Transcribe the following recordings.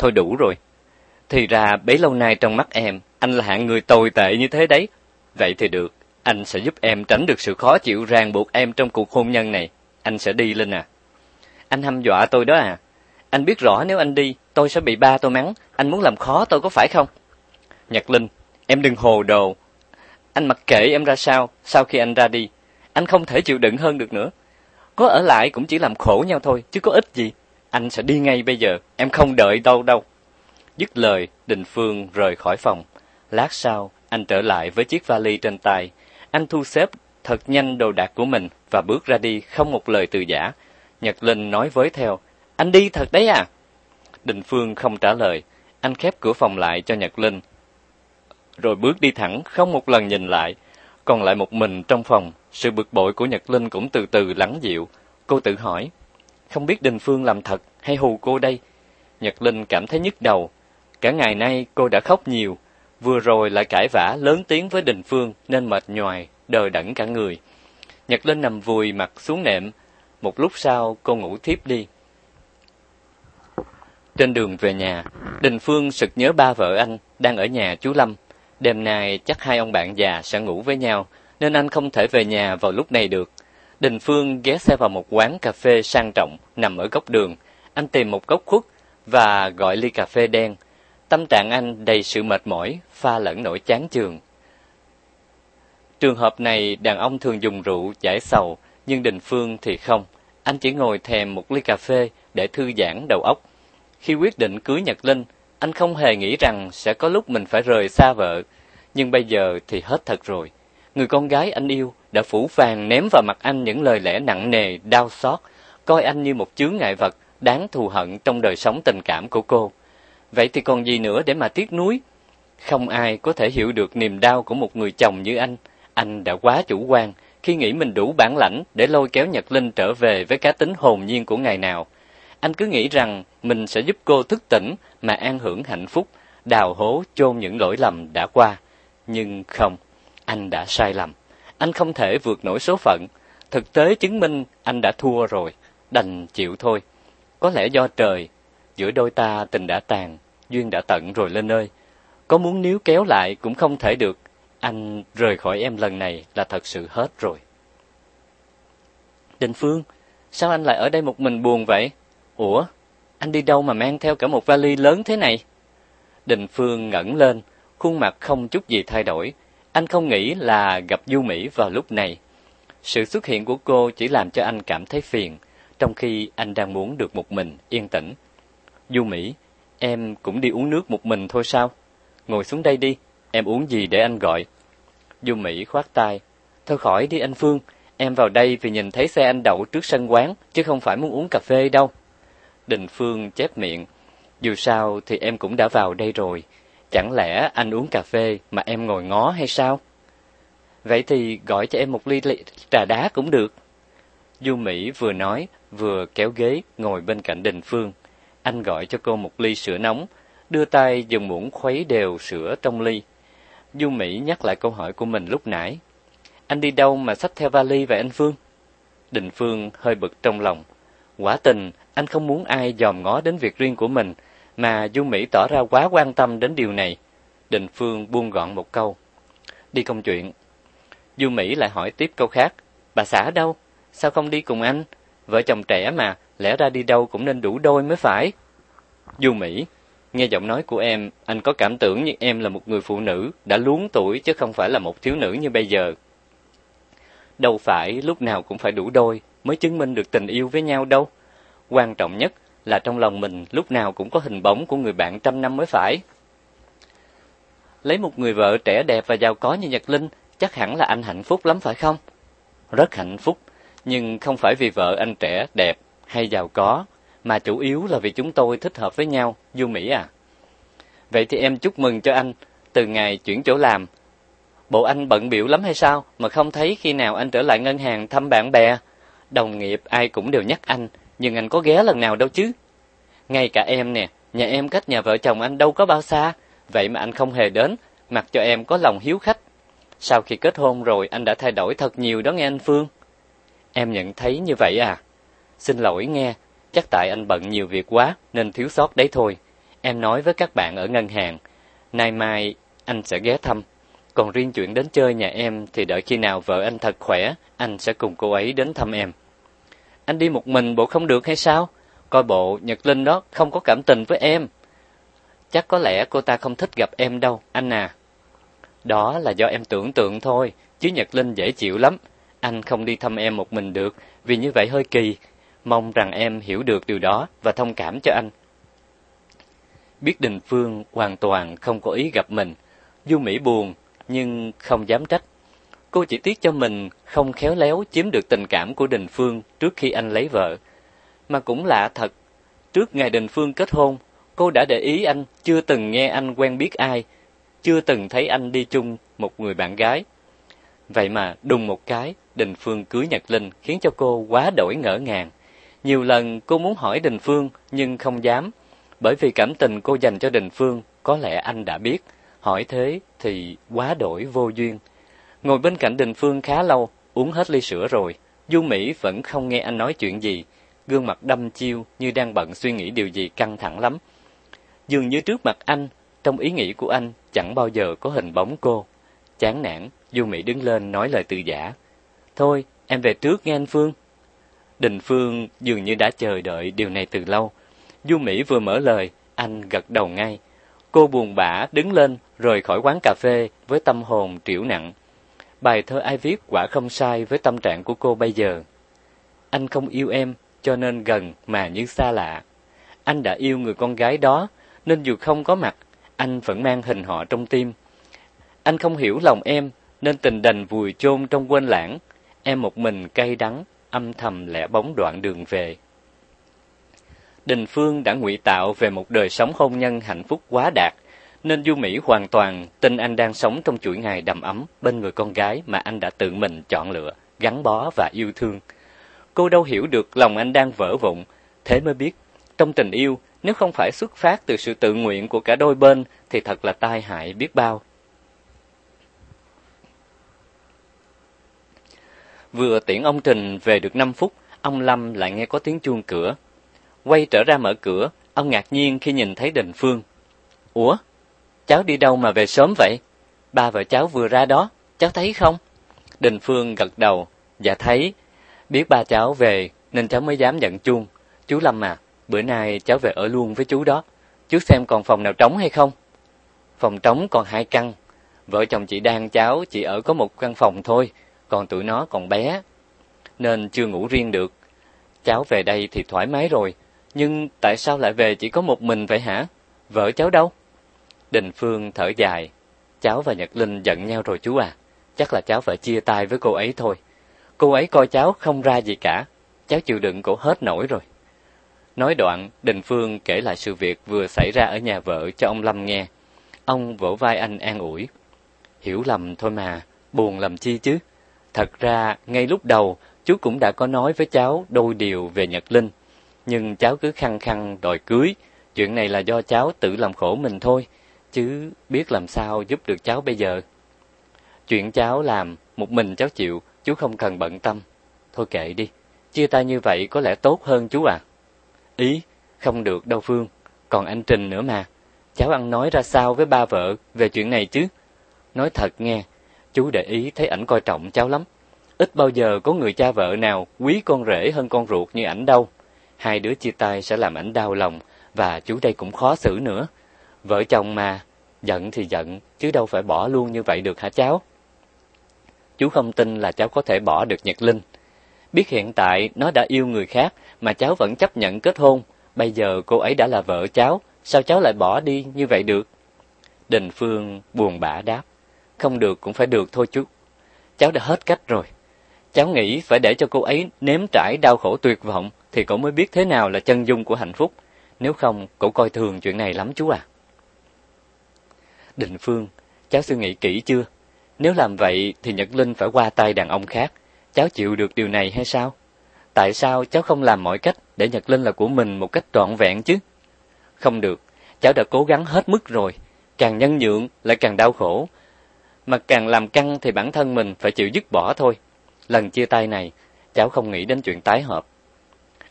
thôi đủ rồi. Thì ra bấy lâu nay trong mắt em, anh là hạng người tồi tệ như thế đấy. Vậy thì được, anh sẽ giúp em tránh được sự khó chịu ràng buộc em trong cuộc hôn nhân này. Anh sẽ đi Linh à. Anh hăm dọa tôi đó à. Anh biết rõ nếu anh đi, tôi sẽ bị ba tôi mắng. Anh muốn làm khó tôi có phải không? Nhật Linh, em đừng hồ đồ. Anh mặc kệ em ra sao, sau khi anh ra đi. Anh không thể chịu đựng hơn được nữa. Có ở lại cũng chỉ làm khổ nhau thôi, chứ có ích gì. Anh sẽ đi ngay bây giờ, em không đợi đâu đâu. Dứt lời, Đình Phương rời khỏi phòng. Lát sau, anh trở lại với chiếc vali trên tay. Anh thu xếp thật nhanh đồ đạc của mình và bước ra đi không một lời từ giả. Nhật Linh nói với theo, anh đi thật đấy à? Đình Phương không trả lời, anh khép cửa phòng lại cho Nhật Linh. Rồi bước đi thẳng, không một lần nhìn lại. Còn lại một mình trong phòng, sự bực bội của Nhật Linh cũng từ từ lắng dịu. Cô tự hỏi, không biết Đình Phương làm thật hay hù cô đây? Nhật Linh cảm thấy nhức đầu. Cả ngày nay cô đã khóc nhiều, vừa rồi lại cãi vã lớn tiếng với Đình Phương nên mệt nhoài, đờ đẫn cả người. Nhật Linh nằm vùi mặt xuống nệm, một lúc sau cô ngủ thiếp đi. Trên đường về nhà, Đình Phương sực nhớ ba vợ anh đang ở nhà chú Lâm. Đêm nay chắc hai ông bạn già sẽ ngủ với nhau, nên anh không thể về nhà vào lúc này được. Đình Phương ghé xe vào một quán cà phê sang trọng nằm ở góc đường. Anh tìm một góc khuất và gọi ly cà phê đen. Tâm trạng anh đầy sự mệt mỏi, pha lẫn nỗi chán chường. Trường hợp này đàn ông thường dùng rượu giải sầu, nhưng Đình Phương thì không. Anh chỉ ngồi thèm một ly cà phê để thư giãn đầu óc. Khi quyết định cưới Nhật Linh, anh không hề nghĩ rằng sẽ có lúc mình phải rời xa vợ. Nhưng bây giờ thì hết thật rồi. Người con gái anh yêu đã phủ phàng ném vào mặt anh những lời lẽ nặng nề, đau xót, coi anh như một chướng ngại vật đáng thù hận trong đời sống tình cảm của cô. Vậy thì còn gì nữa để mà tiếc nuối? Không ai có thể hiểu được niềm đau của một người chồng như anh. Anh đã quá chủ quan khi nghĩ mình đủ bản lãnh để lôi kéo Nhật Linh trở về với cá tính hồn nhiên của ngày nào. Anh cứ nghĩ rằng mình sẽ giúp cô thức tỉnh mà an hưởng hạnh phúc, đào hố chôn những lỗi lầm đã qua. Nhưng không, anh đã sai lầm. Anh không thể vượt nổi số phận. Thực tế chứng minh anh đã thua rồi, đành chịu thôi. Có lẽ do trời, giữa đôi ta tình đã tàn, duyên đã tận rồi lên ơi. Có muốn níu kéo lại cũng không thể được. Anh rời khỏi em lần này là thật sự hết rồi. Đình Phương, sao anh lại ở đây một mình buồn vậy? Ủa, anh đi đâu mà mang theo cả một vali lớn thế này? Đình Phương ngẩng lên, khuôn mặt không chút gì thay đổi. Anh không nghĩ là gặp Du Mỹ vào lúc này. Sự xuất hiện của cô chỉ làm cho anh cảm thấy phiền, trong khi anh đang muốn được một mình, yên tĩnh. Du Mỹ, em cũng đi uống nước một mình thôi sao? Ngồi xuống đây đi, em uống gì để anh gọi? Du Mỹ khoát tay. Thôi khỏi đi anh Phương, em vào đây vì nhìn thấy xe anh đậu trước sân quán, chứ không phải muốn uống cà phê đâu. Đình Phương chép miệng. Dù sao thì em cũng đã vào đây rồi. Chẳng lẽ anh uống cà phê mà em ngồi ngó hay sao? Vậy thì gọi cho em một ly trà đá cũng được. Du Mỹ vừa nói, vừa kéo ghế ngồi bên cạnh Đình Phương. Anh gọi cho cô một ly sữa nóng, đưa tay dùng muỗng khuấy đều sữa trong ly. Du Mỹ nhắc lại câu hỏi của mình lúc nãy. Anh đi đâu mà xách theo vali vậy anh Phương? Đình Phương hơi bực trong lòng. Quả tình, anh không muốn ai dòm ngó đến việc riêng của mình, mà Du Mỹ tỏ ra quá quan tâm đến điều này. Đình Phương buông gọn một câu. Đi công chuyện. Du Mỹ lại hỏi tiếp câu khác. Bà xã đâu? Sao không đi cùng anh? Vợ chồng trẻ mà, lẽ ra đi đâu cũng nên đủ đôi mới phải. Du Mỹ, nghe giọng nói của em, anh có cảm tưởng như em là một người phụ nữ, đã luống tuổi chứ không phải là một thiếu nữ như bây giờ. Đâu phải lúc nào cũng phải đủ đôi mới chứng minh được tình yêu với nhau đâu. Quan trọng nhất là trong lòng mình lúc nào cũng có hình bóng của người bạn trăm năm mới phải. Lấy một người vợ trẻ đẹp và giàu có như Nhật Linh, chắc hẳn là anh hạnh phúc lắm phải không? Rất hạnh phúc, nhưng không phải vì vợ anh trẻ, đẹp hay giàu có, mà chủ yếu là vì chúng tôi thích hợp với nhau, Du Mỹ à. Vậy thì em chúc mừng cho anh, từ ngày chuyển chỗ làm. Bộ anh bận biểu lắm hay sao, mà không thấy khi nào anh trở lại ngân hàng thăm bạn bè? Đồng nghiệp ai cũng đều nhắc anh, nhưng anh có ghé lần nào đâu chứ. Ngay cả em nè, nhà em cách nhà vợ chồng anh đâu có bao xa, vậy mà anh không hề đến, mặc cho em có lòng hiếu khách. Sau khi kết hôn rồi anh đã thay đổi thật nhiều đó nghe anh Phương. Em nhận thấy như vậy à? Xin lỗi nghe, chắc tại anh bận nhiều việc quá nên thiếu sót đấy thôi. em nói với các bạn ở ngân hàng, nay mai anh sẽ ghé thăm. Còn riêng chuyện đến chơi nhà em thì đợi khi nào vợ anh thật khỏe, anh sẽ cùng cô ấy đến thăm em. Anh đi một mình bộ không được hay sao? Coi bộ Nhật Linh đó không có cảm tình với em. Chắc có lẽ cô ta không thích gặp em đâu, anh à. Đó là do em tưởng tượng thôi, chứ Nhật Linh dễ chịu lắm. Anh không đi thăm em một mình được, vì như vậy hơi kỳ. Mong rằng em hiểu được điều đó và thông cảm cho anh. Biết Đình Phương hoàn toàn không có ý gặp mình, Du Mỹ buồn nhưng không dám trách. Cô chỉ tiếc cho mình không khéo léo chiếm được tình cảm của Đình Phương trước khi anh lấy vợ. Mà cũng lạ thật, trước ngày Đình Phương kết hôn, cô đã để ý anh chưa từng nghe anh quen biết ai, chưa từng thấy anh đi chung một người bạn gái. Vậy mà đùng một cái, Đình Phương cưới Nhật Linh khiến cho cô quá đổi ngỡ ngàng. Nhiều lần cô muốn hỏi Đình Phương nhưng không dám, bởi vì cảm tình cô dành cho Đình Phương có lẽ anh đã biết, hỏi thế thì quá đổi vô duyên. Ngồi bên cạnh Đình Phương khá lâu, uống hết ly sữa rồi, Du Mỹ vẫn không nghe anh nói chuyện gì, gương mặt đăm chiêu như đang bận suy nghĩ điều gì căng thẳng lắm. Dường như trước mặt anh, trong ý nghĩ của anh chẳng bao giờ có hình bóng cô. Chán nản, Du Mỹ đứng lên nói lời từ giả. Thôi, em về trước nghe anh Phương. Đình Phương dường như đã chờ đợi điều này từ lâu. Du Mỹ vừa mở lời, anh gật đầu ngay. Cô buồn bã đứng lên rời khỏi quán cà phê với tâm hồn triểu nặng. Bài thơ ai viết quả không sai với tâm trạng của cô bây giờ. Anh không yêu em, cho nên gần mà như xa lạ. Anh đã yêu người con gái đó, nên dù không có mặt, anh vẫn mang hình họ trong tim. Anh không hiểu lòng em, nên tình đành vùi chôn trong quên lãng. Em một mình cay đắng, âm thầm lẻ bóng đoạn đường về. Đình Phương đã ngụy tạo về một đời sống hôn nhân hạnh phúc quá đạt, nên Du Mỹ hoàn toàn tin anh đang sống trong chuỗi ngày đầm ấm bên người con gái mà anh đã tự mình chọn lựa, gắn bó và yêu thương. Cô đâu hiểu được lòng anh đang vỡ vụn, thế mới biết, trong tình yêu, nếu không phải xuất phát từ sự tự nguyện của cả đôi bên thì thật là tai hại biết bao. Vừa tiễn ông Trình về được 5 phút, ông Lâm lại nghe có tiếng chuông cửa. Quay trở ra mở cửa, ông ngạc nhiên khi nhìn thấy Đình Phương. Ủa, cháu đi đâu mà về sớm vậy? Ba vợ cháu vừa ra đó, cháu thấy không? Đình Phương gật đầu, dạ thấy. Biết ba cháu về nên cháu mới dám nhận chuông. Chú Lâm à, bữa nay cháu về ở luôn với chú đó. Chú xem còn phòng nào trống hay không? Phòng trống còn hai căn. Vợ chồng chị đang cháu chỉ ở có một căn phòng thôi, còn tụi nó còn bé. Nên chưa ngủ riêng được. Cháu về đây thì thoải mái rồi, nhưng tại sao lại về chỉ có một mình vậy hả? Vợ cháu đâu? Đình Phương thở dài. Cháu và Nhật Linh giận nhau rồi chú à. Chắc là cháu phải chia tay với cô ấy thôi. Cô ấy coi cháu không ra gì cả. Cháu chịu đựng cổ hết nổi rồi. Nói đoạn, Đình Phương kể lại sự việc vừa xảy ra ở nhà vợ cho ông Lâm nghe. Ông vỗ vai anh an ủi. Hiểu lầm thôi mà, buồn làm chi chứ. Thật ra, ngay lúc đầu, chú cũng đã có nói với cháu đôi điều về Nhật Linh. Nhưng cháu cứ khăng khăng đòi cưới. Chuyện này là do cháu tự làm khổ mình thôi chứ biết làm sao giúp được cháu bây giờ. Chuyện cháu làm, một mình cháu chịu, chú không cần bận tâm. Thôi kệ đi, chia tay như vậy có lẽ tốt hơn chú à. Ý, không được đâu Phương, còn anh Trình nữa mà. Cháu ăn nói ra sao với ba vợ về chuyện này chứ? Nói thật nghe, chú để ý thấy ảnh coi trọng cháu lắm. Ít bao giờ có người cha vợ nào quý con rể hơn con ruột như ảnh đâu. Hai đứa chia tay sẽ làm ảnh đau lòng, và chú đây cũng khó xử nữa. Vợ chồng mà, giận thì giận, chứ đâu phải bỏ luôn như vậy được hả cháu? Chú không tin là cháu có thể bỏ được Nhật Linh. Biết hiện tại nó đã yêu người khác mà cháu vẫn chấp nhận kết hôn, bây giờ cô ấy đã là vợ cháu, sao cháu lại bỏ đi như vậy được? Đình Phương buồn bã đáp, không được cũng phải được thôi chú. Cháu đã hết cách rồi. Cháu nghĩ phải để cho cô ấy nếm trải đau khổ tuyệt vọng thì cậu mới biết thế nào là chân dung của hạnh phúc. Nếu không, cậu coi thường chuyện này lắm chú à. Định Phương, cháu suy nghĩ kỹ chưa? Nếu làm vậy thì Nhật Linh phải qua tay đàn ông khác. Cháu chịu được điều này hay sao? Tại sao cháu không làm mọi cách để Nhật Linh là của mình một cách trọn vẹn chứ? Không được, cháu đã cố gắng hết mức rồi. Càng nhân nhượng lại càng đau khổ. Mà càng làm căng thì bản thân mình phải chịu dứt bỏ thôi. Lần chia tay này, cháu không nghĩ đến chuyện tái hợp.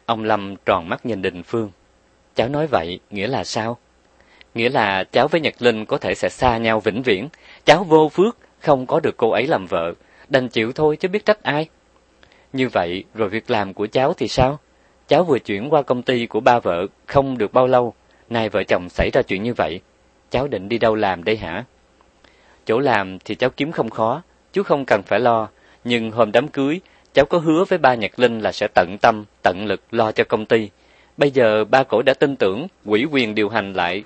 Ông Lâm tròn mắt nhìn Đình Phương. Cháu nói vậy nghĩa là sao? Nghĩa là cháu với Nhật Linh có thể sẽ xa nhau vĩnh viễn, cháu vô phước, không có được cô ấy làm vợ, đành chịu thôi chứ biết trách ai. Như vậy, rồi việc làm của cháu thì sao? Cháu vừa chuyển qua công ty của ba vợ, không được bao lâu, nay vợ chồng xảy ra chuyện như vậy. Cháu định đi đâu làm đây hả? Chỗ làm thì cháu kiếm không khó, chú không cần phải lo, nhưng hôm đám cưới, cháu có hứa với ba Nhật Linh là sẽ tận tâm, tận lực lo cho công ty. Bây giờ ba cổ đã tin tưởng, quỷ quyền điều hành lại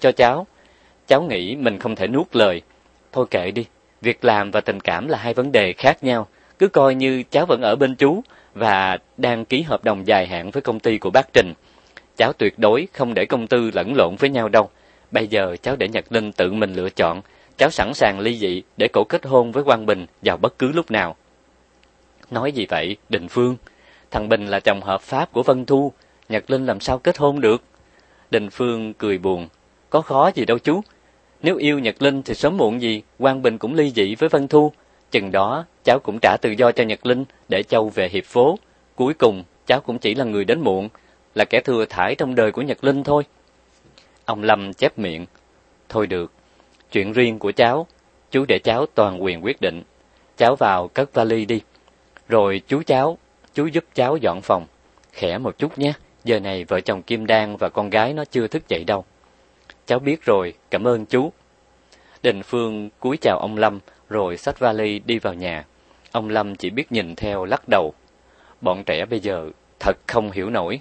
cho cháu. Cháu nghĩ mình không thể nuốt lời. Thôi kệ đi, việc làm và tình cảm là hai vấn đề khác nhau. Cứ coi như cháu vẫn ở bên chú và đang ký hợp đồng dài hạn với công ty của bác Trình. Cháu tuyệt đối không để công tư lẫn lộn với nhau đâu. Bây giờ cháu để Nhật Linh tự mình lựa chọn. Cháu sẵn sàng ly dị để cổ kết hôn với Quang Bình vào bất cứ lúc nào. Nói gì vậy, Đình Phương? Thằng Bình là chồng hợp pháp của Vân Thu. Nhật Linh làm sao kết hôn được? Đình Phương cười buồn. Có khó gì đâu chú. Nếu yêu Nhật Linh thì sớm muộn gì, Quang Bình cũng ly dị với Vân Thu. Chừng đó, cháu cũng trả tự do cho Nhật Linh để Châu về hiệp phố. Cuối cùng, cháu cũng chỉ là người đến muộn, là kẻ thừa thải trong đời của Nhật Linh thôi. Ông Lâm chép miệng. Thôi được, chuyện riêng của cháu, chú để cháu toàn quyền quyết định. Cháu vào cất vali đi. Rồi chú cháu, chú giúp cháu dọn phòng. Khẽ một chút nhé, giờ này vợ chồng Kim Đan và con gái nó chưa thức dậy đâu. Cháu biết rồi, cảm ơn chú. Đình Phương cúi chào ông Lâm, rồi xách vali đi vào nhà. Ông Lâm chỉ biết nhìn theo lắc đầu. Bọn trẻ bây giờ thật không hiểu nổi.